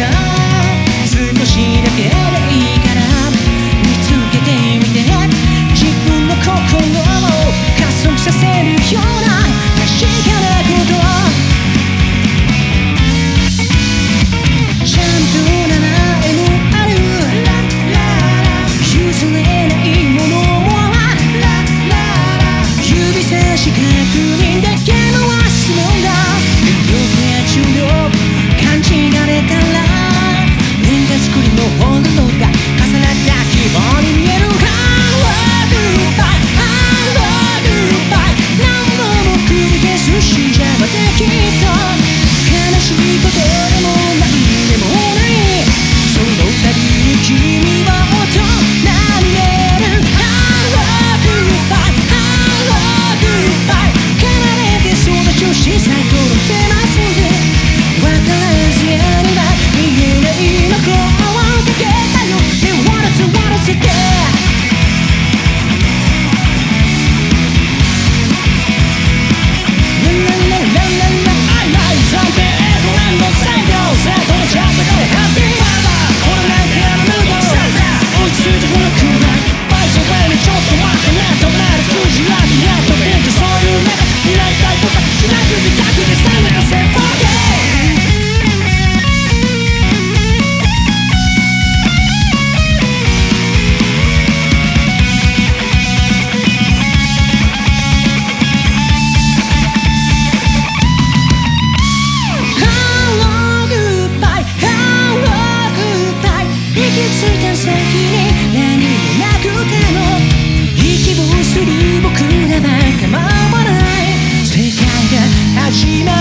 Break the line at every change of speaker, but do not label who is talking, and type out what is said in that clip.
少しだけでいいから。見つけてみて。自分の心を加速させるよ。寿司じゃまたきっと始ま